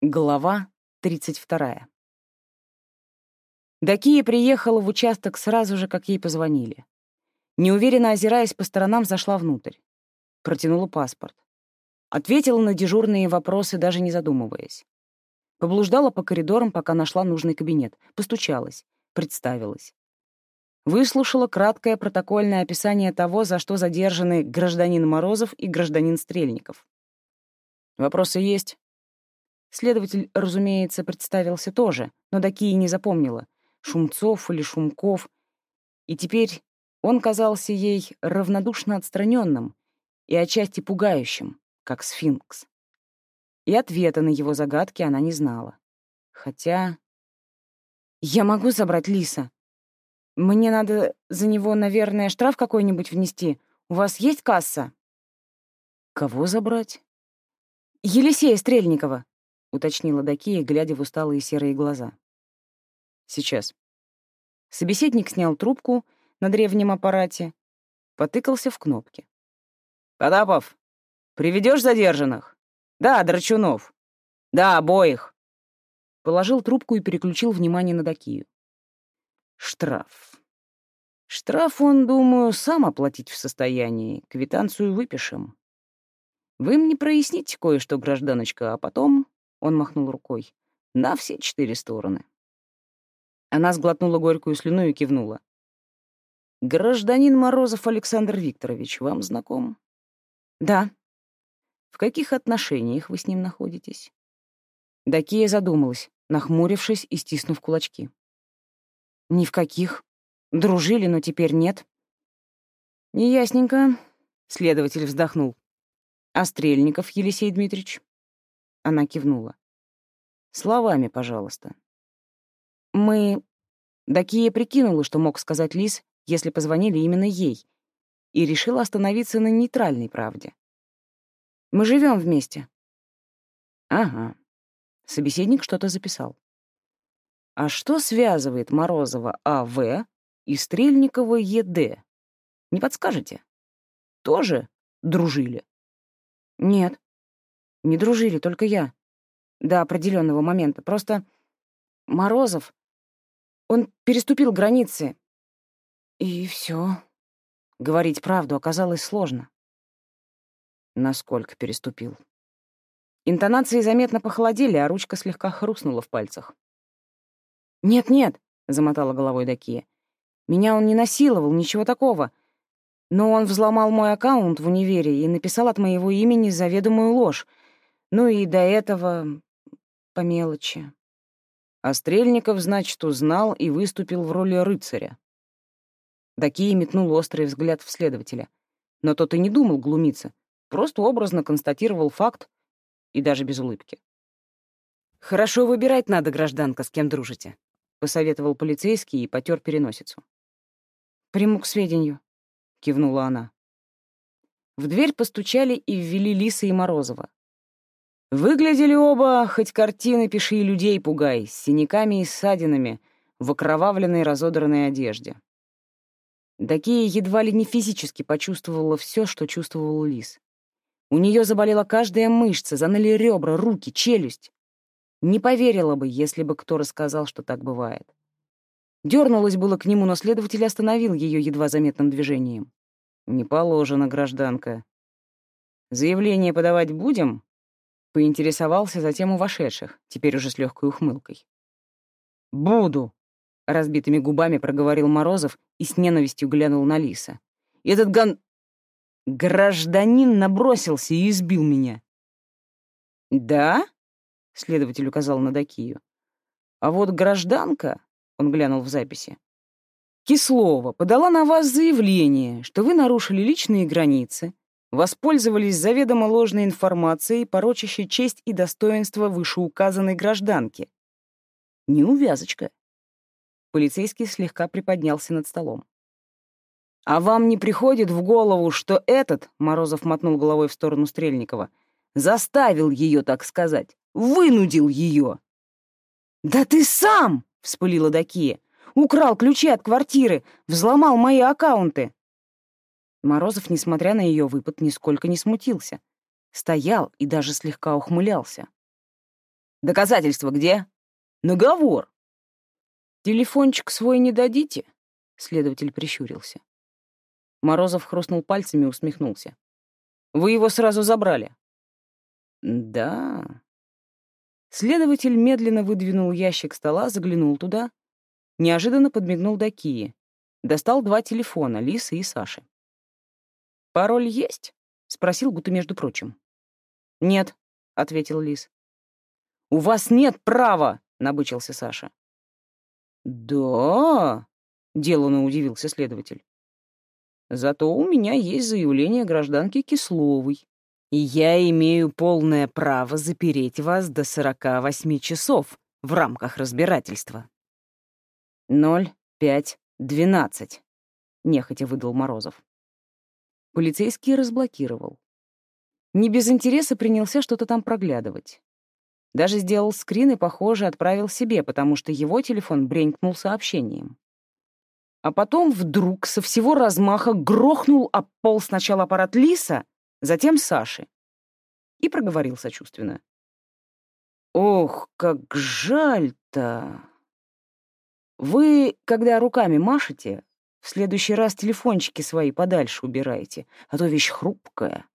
Глава 32. Дакия приехала в участок сразу же, как ей позвонили. Неуверенно озираясь по сторонам, зашла внутрь. Протянула паспорт. Ответила на дежурные вопросы, даже не задумываясь. Поблуждала по коридорам, пока нашла нужный кабинет. Постучалась. Представилась. Выслушала краткое протокольное описание того, за что задержаны гражданин Морозов и гражданин Стрельников. «Вопросы есть?» Следователь, разумеется, представился тоже, но такие не запомнила. Шумцов или Шумков. И теперь он казался ей равнодушно отстраненным и отчасти пугающим, как сфинкс. И ответа на его загадки она не знала. Хотя... «Я могу забрать Лиса. Мне надо за него, наверное, штраф какой-нибудь внести. У вас есть касса?» «Кого забрать?» «Елисея Стрельникова», — уточнила Дакия, глядя в усталые серые глаза. «Сейчас». Собеседник снял трубку на древнем аппарате, потыкался в кнопки. «Потапов, приведешь задержанных?» «Да, Драчунов. Да, обоих». Положил трубку и переключил внимание на Дакию. «Штраф. Штраф он, думаю, сам оплатить в состоянии. Квитанцию выпишем. Вы мне проясните кое-что, гражданочка, а потом он махнул рукой. «На все четыре стороны». Она сглотнула горькую слюну и кивнула. «Гражданин Морозов Александр Викторович вам знаком?» «Да». «В каких отношениях вы с ним находитесь?» Дакия задумалась, нахмурившись и стиснув кулачки. «Ни в каких. Дружили, но теперь нет». «Неясненько», — следователь вздохнул. «А Стрельников Елисей Дмитриевич?» Она кивнула. «Словами, пожалуйста». «Мы...» Дакия прикинула, что мог сказать Лис, если позвонили именно ей, и решила остановиться на нейтральной правде. «Мы живем вместе». «Ага». Собеседник что-то записал. «А что связывает Морозова А.В. и Стрельникова Е.Д.? Не подскажете? Тоже дружили?» «Нет», не дружили, только я. До определенного момента. Просто Морозов, он переступил границы. И все. Говорить правду оказалось сложно. Насколько переступил. Интонации заметно похолодели, а ручка слегка хрустнула в пальцах. «Нет-нет», — замотала головой Дакия. «Меня он не насиловал, ничего такого. Но он взломал мой аккаунт в универе и написал от моего имени заведомую ложь. Ну и до этого по мелочи. А Стрельников, значит, узнал и выступил в роли рыцаря. Дакия метнул острый взгляд в следователя. Но тот и не думал глумиться, просто образно констатировал факт и даже без улыбки. «Хорошо выбирать надо, гражданка, с кем дружите», — посоветовал полицейский и потер переносицу. «Приму к сведению», — кивнула она. В дверь постучали и ввели Лиса и Морозова. Выглядели оба, хоть картины пиши и людей пугай, с синяками и ссадинами, в окровавленной разодранной одежде. Дакия едва ли не физически почувствовала все, что чувствовал Лис. У нее заболела каждая мышца, заныли ребра, руки, челюсть. Не поверила бы, если бы кто рассказал, что так бывает. Дернулась было к нему, но следователь остановил ее едва заметным движением. «Не положено, гражданка. Заявление подавать будем?» Поинтересовался затем у вошедших, теперь уже с легкой ухмылкой. «Буду!» — разбитыми губами проговорил Морозов и с ненавистью глянул на Лиса. «Этот ган... гражданин набросился и избил меня». «Да?» — следователь указал на Дакию. «А вот гражданка...» — он глянул в записи. «Кислова подала на вас заявление, что вы нарушили личные границы, воспользовались заведомо ложной информацией, порочащей честь и достоинство вышеуказанной гражданки. Неувязочка. Полицейский слегка приподнялся над столом. «А вам не приходит в голову, что этот, — Морозов мотнул головой в сторону Стрельникова, — заставил ее, так сказать, вынудил ее?» «Да ты сам!» — вспылила Дакия. «Украл ключи от квартиры, взломал мои аккаунты. Морозов, несмотря на ее выпад, нисколько не смутился. Стоял и даже слегка ухмылялся. Доказательства где? Наговор. Телефончик свой не дадите? Следователь прищурился. Морозов хрустнул пальцами и усмехнулся. Вы его сразу забрали. Да. Следователь медленно выдвинул ящик стола, заглянул туда, неожиданно подмигнул до Кии. Достал два телефона, Лисы и Саши. «Пароль есть?» — спросил, будто между прочим. «Нет», — ответил Лис. «У вас нет права!» — набычился Саша. «Да?» — деланно удивился следователь. «Зато у меня есть заявление гражданки Кисловой, и я имею полное право запереть вас до сорока восьми часов в рамках разбирательства». «Ноль, пять, двенадцать», — нехотя выдал Морозов. Полицейский разблокировал. Не без интереса принялся что-то там проглядывать. Даже сделал скрин и, похоже, отправил себе, потому что его телефон бренькнул сообщением. А потом вдруг со всего размаха грохнул об пол сначала аппарат Лиса, затем Саши. И проговорил сочувственно. «Ох, как жаль-то! Вы, когда руками машете, в следующий раз телефончики свои подальше убирайте, а то вещь хрупкая.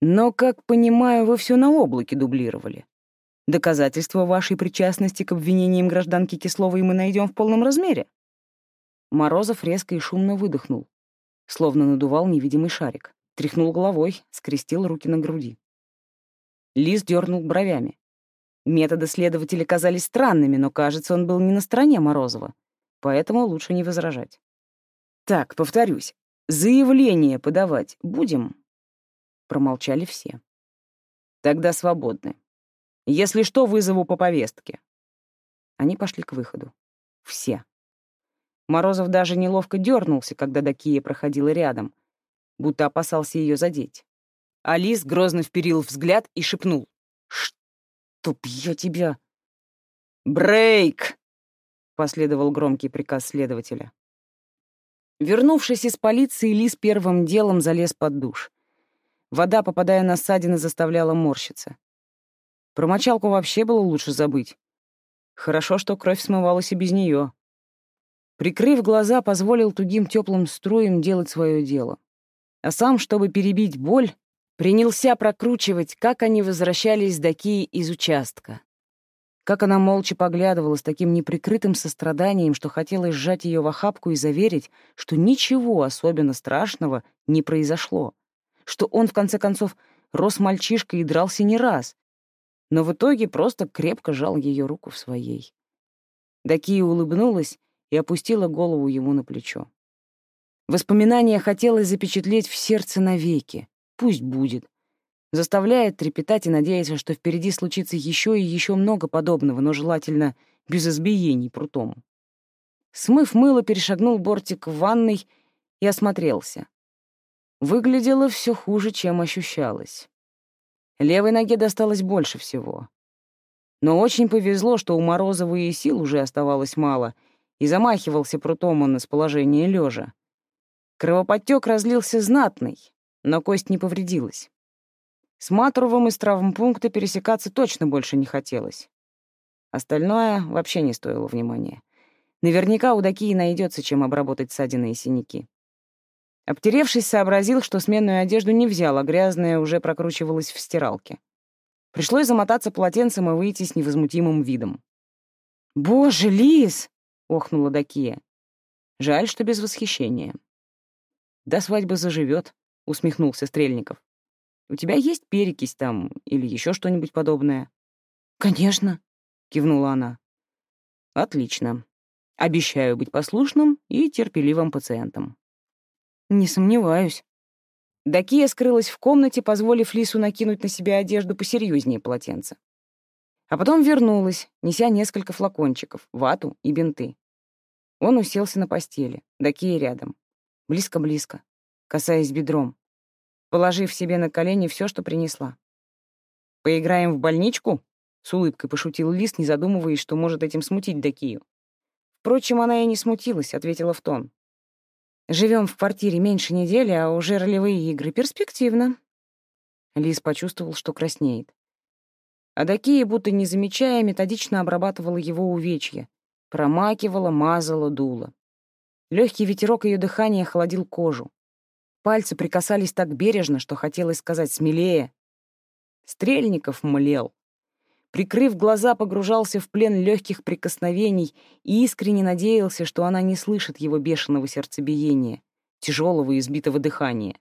Но, как понимаю, вы все на облаке дублировали. Доказательства вашей причастности к обвинениям гражданки Кисловой мы найдем в полном размере. Морозов резко и шумно выдохнул, словно надувал невидимый шарик, тряхнул головой, скрестил руки на груди. Лис дернул бровями. Методы следователя казались странными, но, кажется, он был не на стороне Морозова, поэтому лучше не возражать. «Так, повторюсь, заявление подавать будем?» Промолчали все. «Тогда свободны. Если что, вызову по повестке». Они пошли к выходу. Все. Морозов даже неловко дернулся, когда Дакия проходила рядом, будто опасался ее задеть. Алис грозно вперил взгляд и шепнул. «Чтоб я тебя...» «Брейк!» — последовал громкий приказ следователя. Вернувшись из полиции, Лис первым делом залез под душ. Вода, попадая на ссадины, заставляла морщиться. Про мочалку вообще было лучше забыть. Хорошо, что кровь смывалась и без нее. Прикрыв глаза, позволил тугим теплым струям делать свое дело. А сам, чтобы перебить боль, принялся прокручивать, как они возвращались до Кии из участка. Как она молча поглядывала с таким неприкрытым состраданием, что хотелось сжать ее в охапку и заверить, что ничего особенно страшного не произошло что он, в конце концов, рос мальчишкой и дрался не раз, но в итоге просто крепко жал ее руку в своей. Дакия улыбнулась и опустила голову ему на плечо. Воспоминание хотелось запечатлеть в сердце навеки. Пусть будет. Заставляет трепетать и надеяться, что впереди случится еще и еще много подобного, но желательно без избиений прутом. Смыв мыло, перешагнул бортик в ванной и осмотрелся. Выглядело все хуже, чем ощущалось. Левой ноге досталось больше всего. Но очень повезло, что у Морозова и сил уже оставалось мало, и замахивался прутом он из положения лежа. Кровоподтек разлился знатный, но кость не повредилась. С Матровым из травмпункта пересекаться точно больше не хотелось. Остальное вообще не стоило внимания. Наверняка у Дакии найдется, чем обработать ссадины и синяки. Обтеревшись, сообразил, что сменную одежду не взял, а грязная уже прокручивалась в стиралке. Пришлось замотаться полотенцем и выйти с невозмутимым видом. «Боже, Лис!» — охнула Дакия. Жаль, что без восхищения. «До свадьбы заживет», — усмехнулся Стрельников. «У тебя есть перекись там или еще что-нибудь подобное?» «Конечно», — кивнула она. «Отлично. Обещаю быть послушным и терпеливым пациентом». Не сомневаюсь. Дакия скрылась в комнате, позволив Лису накинуть на себя одежду посерьезнее полотенца. А потом вернулась, неся несколько флакончиков, вату и бинты. Он уселся на постели, Дакия рядом. Близко-близко, касаясь бедром, положив себе на колени все, что принесла. «Поиграем в больничку?» — с улыбкой пошутил Лис, не задумываясь, что может этим смутить Дакию. Впрочем, она и не смутилась, ответила в тон. Живем в квартире меньше недели, а уже ролевые игры. Перспективно. Лис почувствовал, что краснеет. А Дакия, будто не замечая, методично обрабатывала его увечья, промакивала, мазала, дула. Легкий ветерок ее дыхания холодил кожу. Пальцы прикасались так бережно, что хотелось сказать смелее. Стрельников млел. Прикрыв глаза, погружался в плен легких прикосновений и искренне надеялся, что она не слышит его бешеного сердцебиения, тяжелого и избитого дыхания.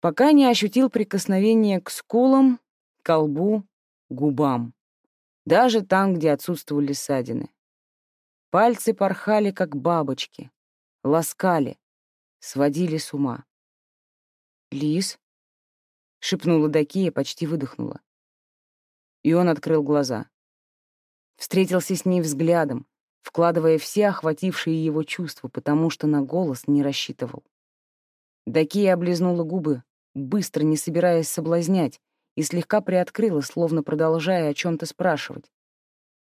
Пока не ощутил прикосновения к скулам, колбу, губам. Даже там, где отсутствовали ссадины. Пальцы порхали, как бабочки, ласкали, сводили с ума. «Лис?» — шепнула Дакия, почти выдохнула. И он открыл глаза. Встретился с ней взглядом, вкладывая все охватившие его чувства, потому что на голос не рассчитывал. Дакия облизнула губы, быстро не собираясь соблазнять, и слегка приоткрыла, словно продолжая о чем-то спрашивать.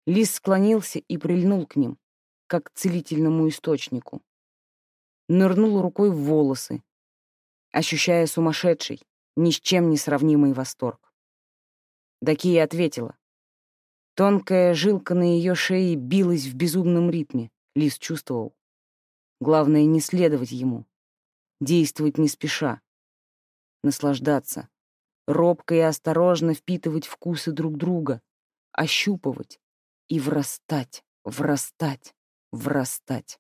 Лис склонился и прильнул к ним, как к целительному источнику. Нырнул рукой в волосы, ощущая сумасшедший, ни с чем не сравнимый восторг. Дакия ответила. Тонкая жилка на ее шее билась в безумном ритме, Лис чувствовал. Главное — не следовать ему, действовать не спеша, наслаждаться, робко и осторожно впитывать вкусы друг друга, ощупывать и врастать, врастать, врастать.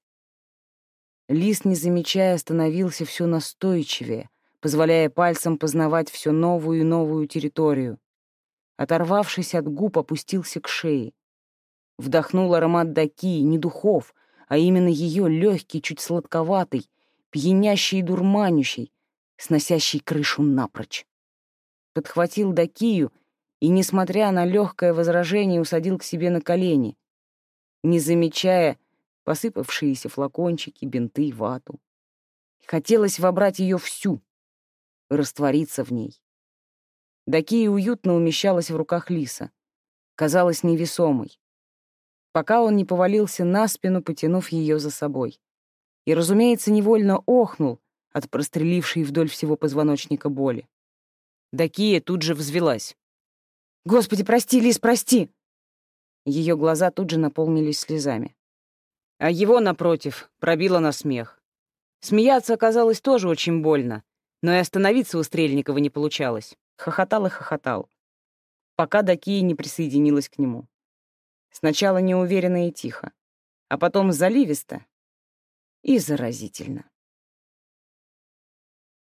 Лис, не замечая, становился все настойчивее, позволяя пальцам познавать все новую и новую территорию. Оторвавшись от губ, опустился к шее. Вдохнул аромат даки, не духов, а именно ее легкий, чуть сладковатый, пьянящий и дурманящий, сносящий крышу напрочь. Подхватил дакию и, несмотря на легкое возражение, усадил к себе на колени, не замечая посыпавшиеся флакончики, бинты, вату. Хотелось вобрать ее всю, раствориться в ней. Дакия уютно умещалась в руках Лиса, казалась невесомой, пока он не повалился на спину, потянув ее за собой. И, разумеется, невольно охнул от прострелившей вдоль всего позвоночника боли. Дакия тут же взвелась. «Господи, прости, Лис, прости!» Ее глаза тут же наполнились слезами. А его, напротив, пробило на смех. Смеяться оказалось тоже очень больно, но и остановиться у Стрельникова не получалось. Хохотал и хохотал, пока Дакия не присоединилась к нему. Сначала неуверенно и тихо, а потом заливисто и заразительно.